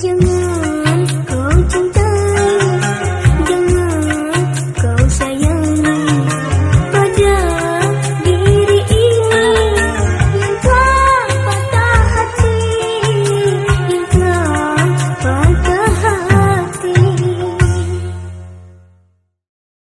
救命